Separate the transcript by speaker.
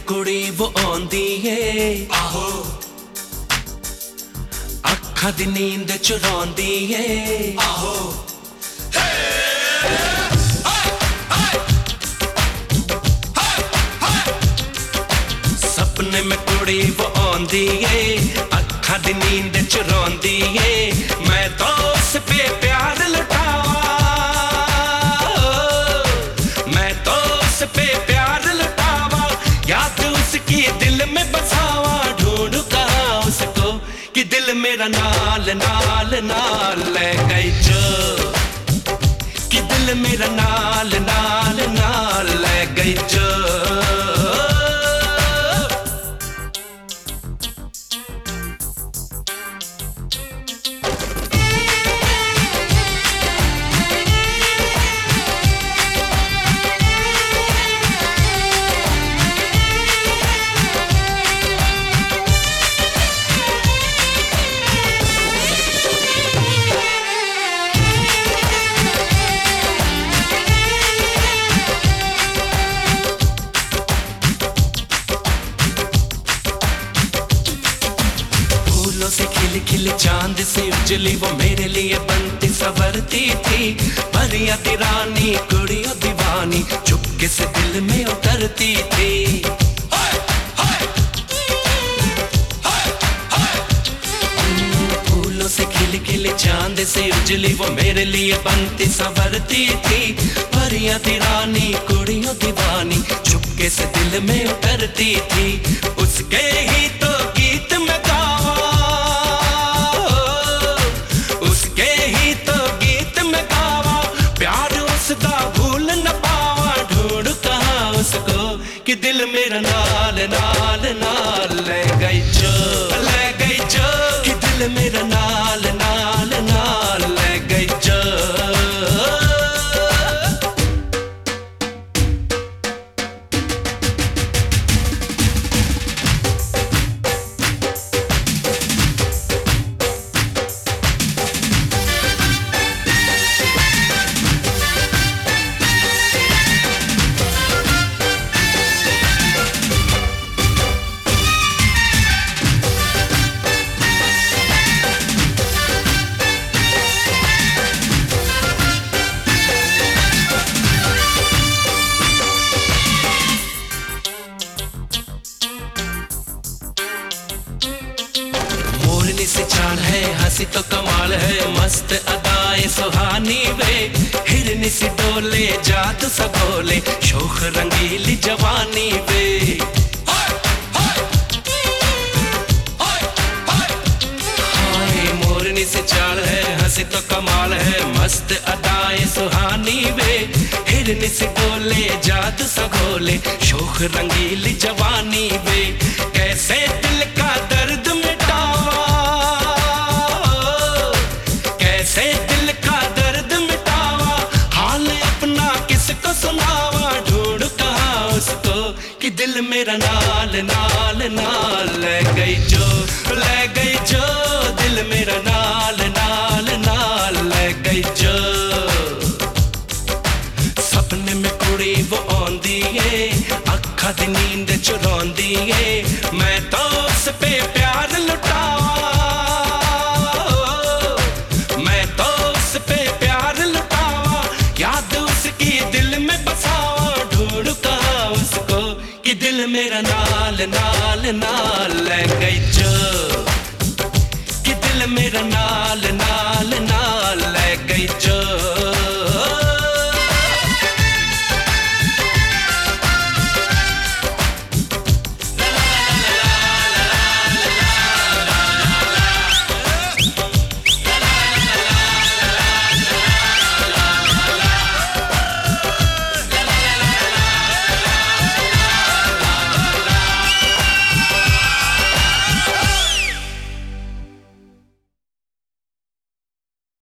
Speaker 1: सपने में कुड़ी वो आंदी है
Speaker 2: आहो
Speaker 1: अखा दी नींद चुरांदी है
Speaker 2: आहो
Speaker 1: सपने में कुड़ी वो आंदी है अखा दी नींद चुरांदी है मैं तो उस कि दिल मेरा नाल नाल नाल ले गई जो कि दिल मेरा नाल नाल नाल ले गई जो से खिल खिल चाँद से उजली, वो मेरे लिए बनती सवरती थी। परिया दी रानी कुड़ियों दीवानी चुपके से दिल में उतरती थी। खिल खिल चाँद से उजली, वो मेरे लिए बनती सवरती थी। परिया दी रानी कुड़ियों दीवानी चुपके से दिल में उतरती थी। उसके ही तो गीत कि दिल मेरा नाल नाल नाल ले गई जो ले गई जो कि दिल मेरा मोरनी से चाल है, हँसी तो कमाल है। मस्त अदाए सुहानी वे, हिरनी से डोले जात सगोले शोख रंगीली जवानी वे। मोरनी से चाल है, हँसी तो कमाल है। मस्त अदाए सुहानी वे, हिरनी से डोले जात सगोले शोख रंगीली जवानी वे। किसको सुनावा, ढूंढ कहा उसको, कि दिल मेरा नाल नाल नाल, ले गई जो, ले गई जो, दिल मेरा नाल नाल नाल, ले गई जो। सपने में कुड़ी वो आंदी है अखा दी नींद चुरांदी है मेरा नाल नाल नाल गई जो कि दिल मेरा नाल नाल